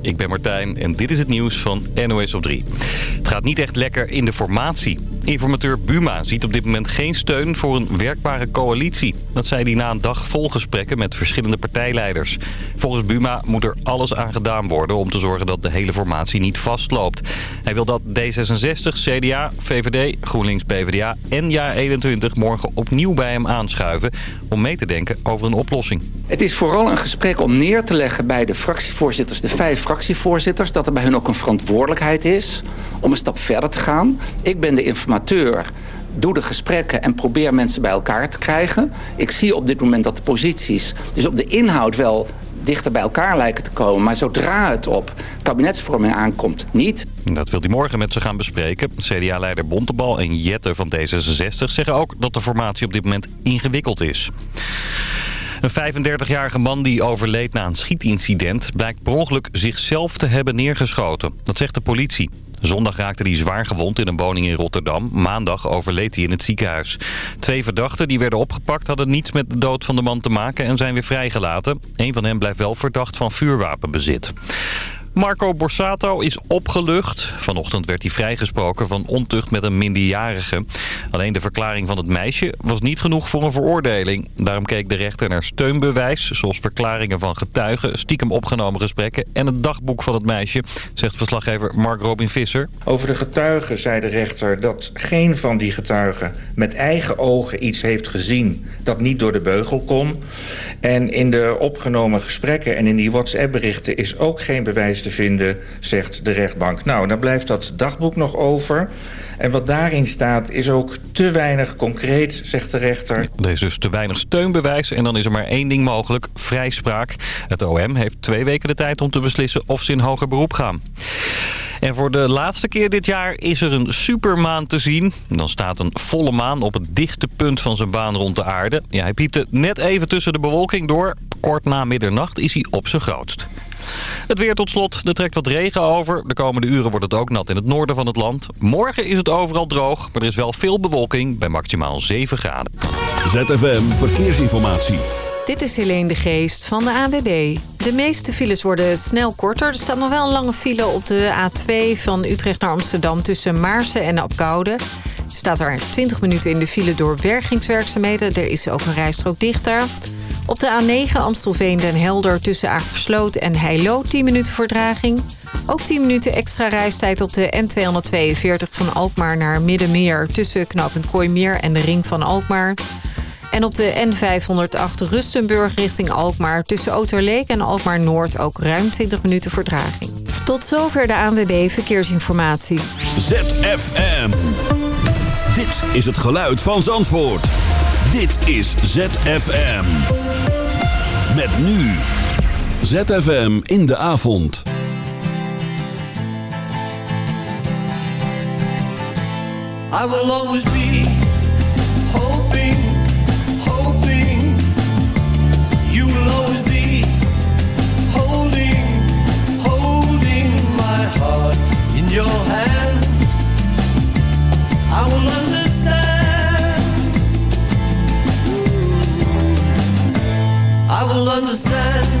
ik ben Martijn en dit is het nieuws van NOS op 3. Het gaat niet echt lekker in de formatie. Informateur Buma ziet op dit moment geen steun voor een werkbare coalitie. Dat zei hij na een dag vol gesprekken met verschillende partijleiders. Volgens Buma moet er alles aan gedaan worden om te zorgen dat de hele formatie niet vastloopt. Hij wil dat D66, CDA, VVD, GroenLinks, PvdA en JA21 morgen opnieuw bij hem aanschuiven... om mee te denken over een oplossing. Het is vooral een gesprek om neer te leggen bij de fractievoorzitters, de vijf fractievoorzitters... dat er bij hun ook een verantwoordelijkheid is om een stap verder te gaan. Ik ben de informateur doe de gesprekken en probeer mensen bij elkaar te krijgen. Ik zie op dit moment dat de posities, dus op de inhoud wel dichter bij elkaar lijken te komen. Maar zodra het op kabinetsvorming aankomt, niet. Dat wil hij morgen met ze gaan bespreken. CDA-leider Bontebal en Jette van D66 zeggen ook dat de formatie op dit moment ingewikkeld is. Een 35-jarige man die overleed na een schietincident... blijkt per ongeluk zichzelf te hebben neergeschoten. Dat zegt de politie. Zondag raakte hij zwaar gewond in een woning in Rotterdam. Maandag overleed hij in het ziekenhuis. Twee verdachten die werden opgepakt hadden niets met de dood van de man te maken... en zijn weer vrijgelaten. Een van hen blijft wel verdacht van vuurwapenbezit. Marco Borsato is opgelucht. Vanochtend werd hij vrijgesproken van ontucht met een minderjarige. Alleen de verklaring van het meisje was niet genoeg voor een veroordeling. Daarom keek de rechter naar steunbewijs, zoals verklaringen van getuigen, stiekem opgenomen gesprekken en het dagboek van het meisje, zegt verslaggever Mark Robin Visser. Over de getuigen zei de rechter dat geen van die getuigen met eigen ogen iets heeft gezien dat niet door de beugel kon. En in de opgenomen gesprekken en in die WhatsApp-berichten is ook geen bewijs te vinden, zegt de rechtbank. Nou, dan blijft dat dagboek nog over. En wat daarin staat is ook te weinig concreet, zegt de rechter. Er is dus te weinig steunbewijs en dan is er maar één ding mogelijk, vrijspraak. Het OM heeft twee weken de tijd om te beslissen of ze in hoger beroep gaan. En voor de laatste keer dit jaar is er een supermaan te zien. Dan staat een volle maan op het dichtste punt van zijn baan rond de aarde. Ja, hij piepte net even tussen de bewolking door. Kort na middernacht is hij op zijn grootst. Het weer tot slot. Er trekt wat regen over. De komende uren wordt het ook nat in het noorden van het land. Morgen is het overal droog, maar er is wel veel bewolking bij maximaal 7 graden. ZFM Verkeersinformatie. Dit is Helene de Geest van de AWD. De meeste files worden snel korter. Er staat nog wel een lange file op de A2 van Utrecht naar Amsterdam... tussen Maarsen en Apkoude. Er staat er 20 minuten in de file door bergingswerkzaamheden. Er is ook een rijstrook dichter. Op de A9 Amstelveen-Den Helder tussen Akersloot en Heilo 10 minuten verdraging. Ook 10 minuten extra reistijd op de N242 van Alkmaar naar Middenmeer... tussen knooppunt Kooimeer en de Ring van Alkmaar... En op de N508 Rustenburg richting Alkmaar... tussen Oterleek en Alkmaar Noord ook ruim 20 minuten vertraging. Tot zover de ANWB Verkeersinformatie. ZFM. Dit is het geluid van Zandvoort. Dit is ZFM. Met nu. ZFM in de avond. I will always be I will understand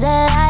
He comes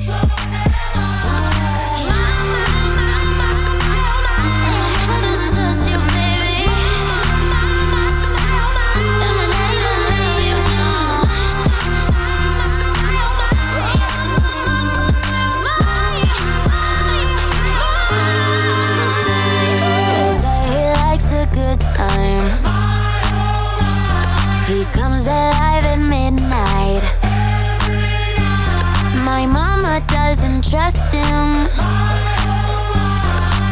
Comes alive at midnight. My mama doesn't trust him.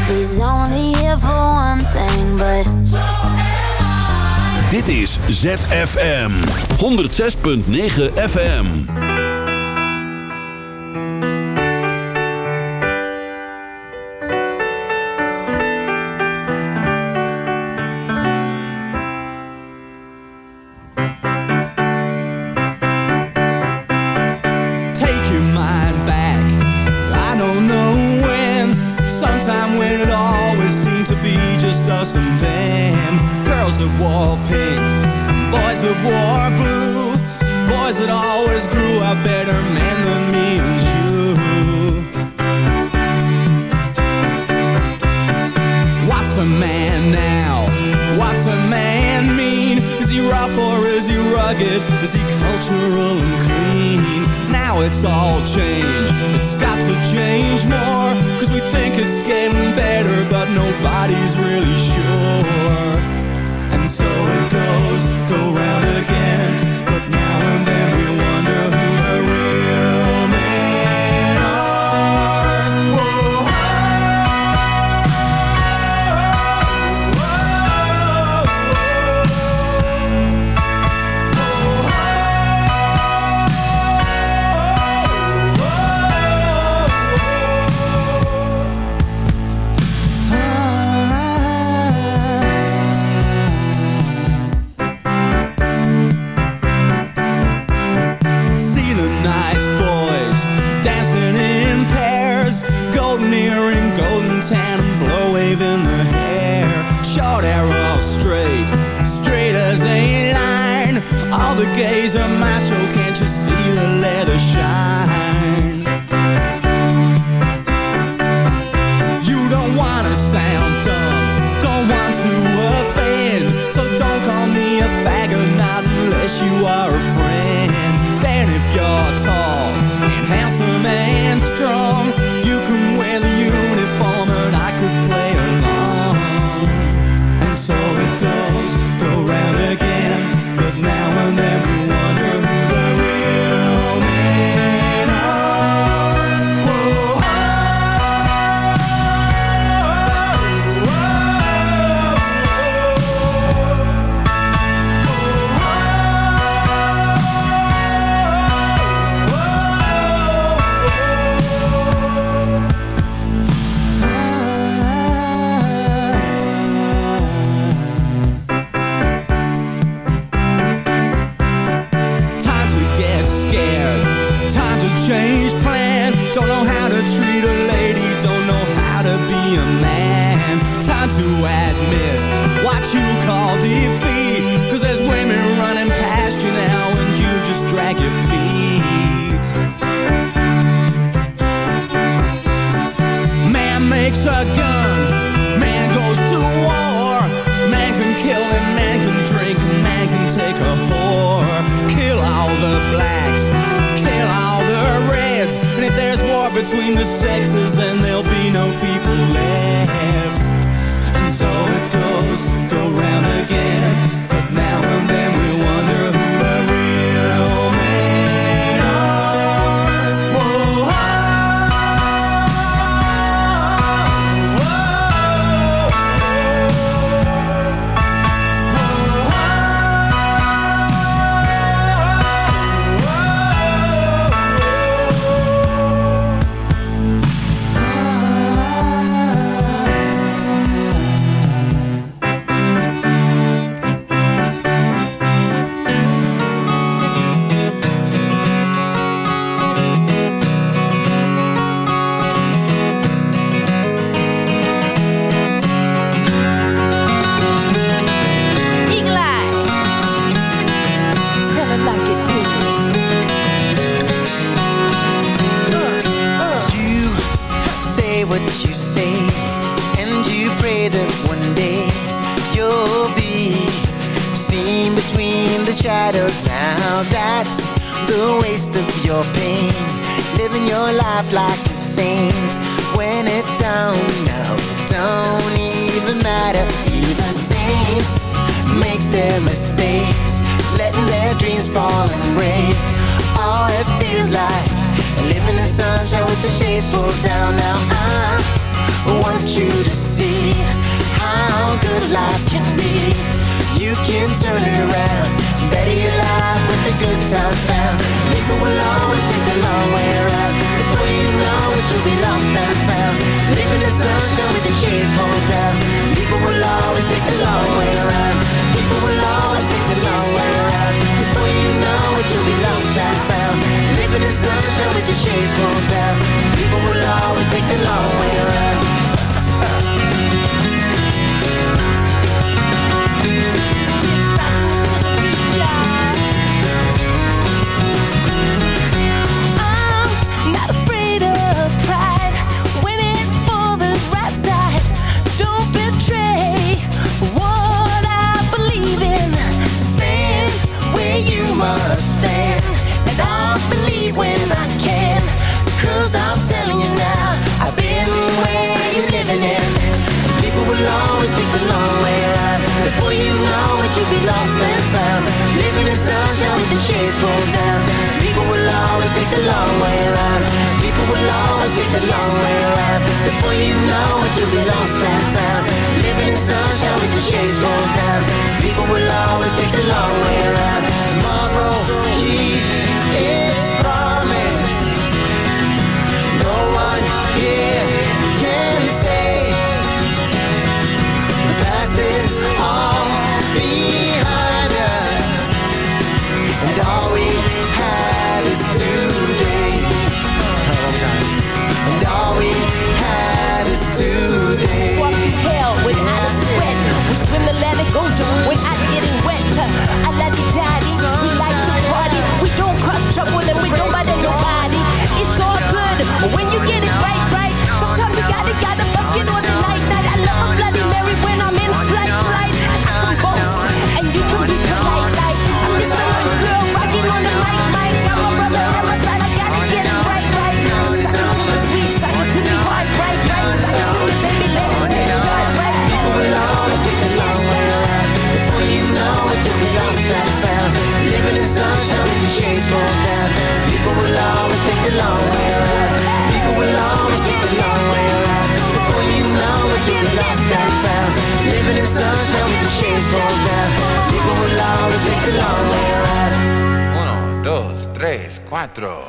He's only here for one thing, but. Dit is ZFM 106.9 FM. to be lost and found. Living in sunshine with the shades rolled down People will always take the long way sunshine the cuatro.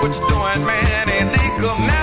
What you doing, man? Ain't legal now.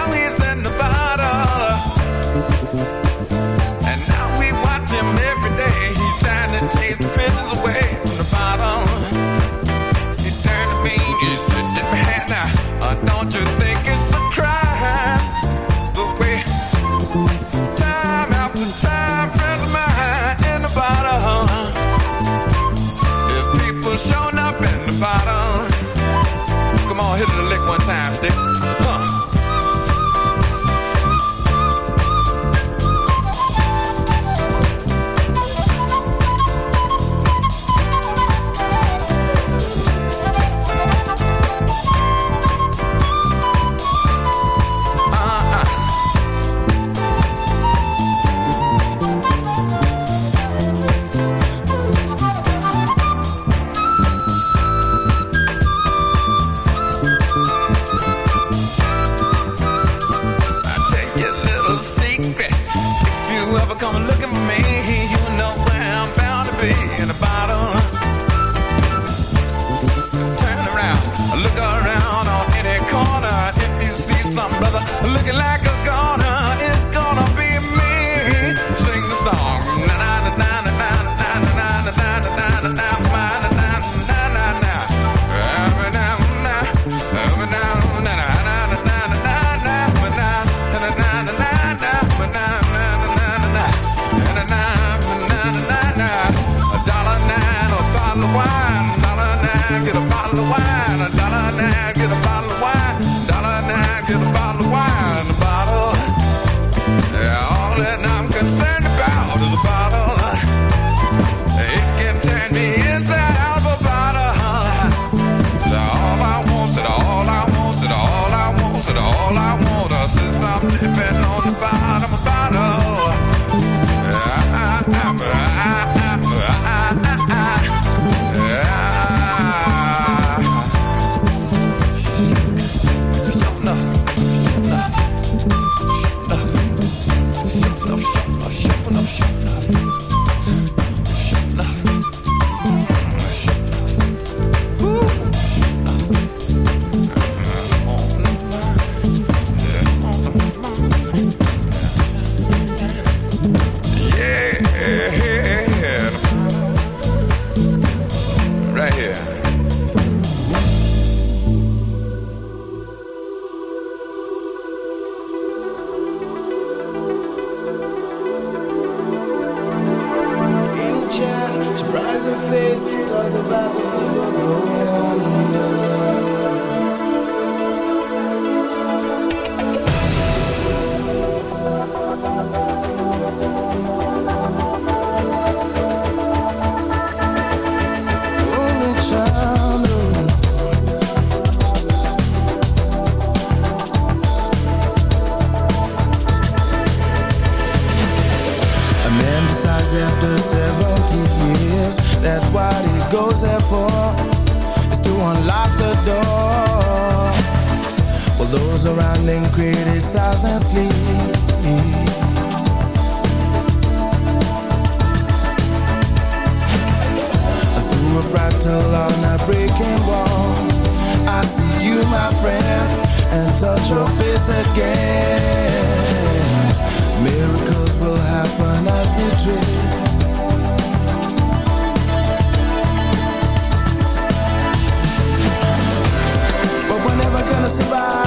empty he That's what he goes there for Is to unlock the door. While those around him criticize and sleep. Through a fractal on a breaking wall I see you my friend And touch your face again. Miracles will happen as we dream gonna survive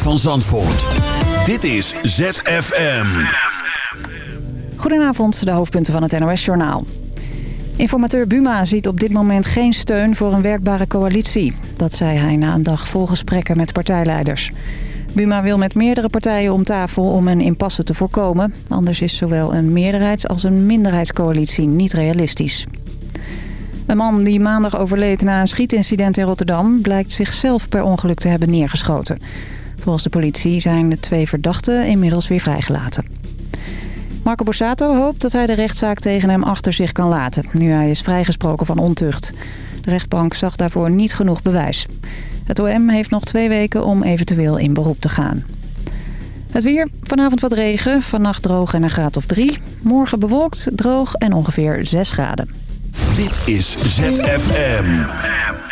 van Zandvoort. Dit is ZFM. Goedenavond, de hoofdpunten van het NOS-journaal. Informateur Buma ziet op dit moment geen steun voor een werkbare coalitie. Dat zei hij na een dag vol gesprekken met partijleiders. Buma wil met meerdere partijen om tafel om een impasse te voorkomen. Anders is zowel een meerderheids- als een minderheidscoalitie niet realistisch. Een man die maandag overleed na een schietincident in Rotterdam... blijkt zichzelf per ongeluk te hebben neergeschoten. Volgens de politie zijn de twee verdachten inmiddels weer vrijgelaten. Marco Borsato hoopt dat hij de rechtszaak tegen hem achter zich kan laten... nu hij is vrijgesproken van ontucht. De rechtbank zag daarvoor niet genoeg bewijs. Het OM heeft nog twee weken om eventueel in beroep te gaan. Het weer, vanavond wat regen, vannacht droog en een graad of drie. Morgen bewolkt, droog en ongeveer 6 graden. Dit is ZFM.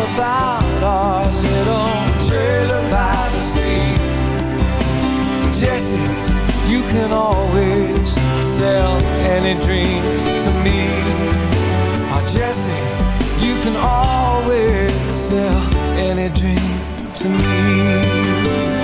about our little trailer by the sea. Jesse, you can always sell any dream to me.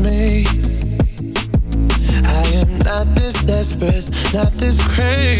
me. I am not this desperate, not this crazy.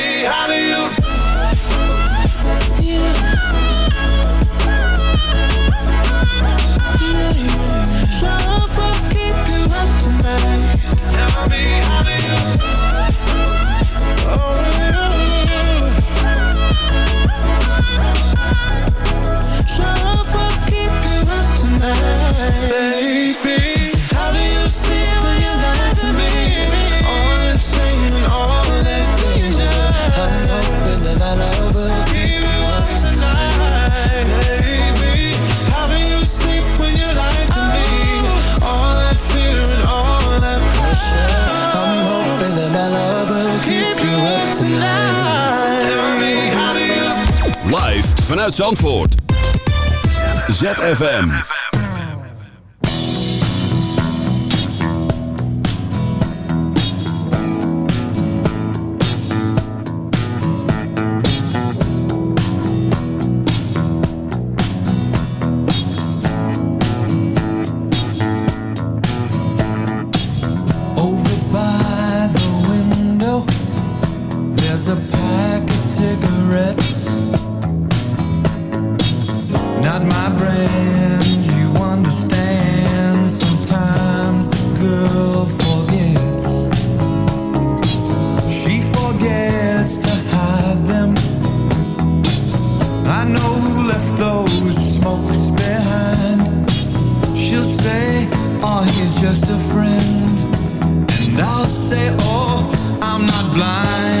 Zandvoort. ZFM. I know who left those smokes behind. She'll say, oh, he's just a friend. And I'll say, oh, I'm not blind.